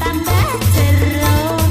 tambah jeruk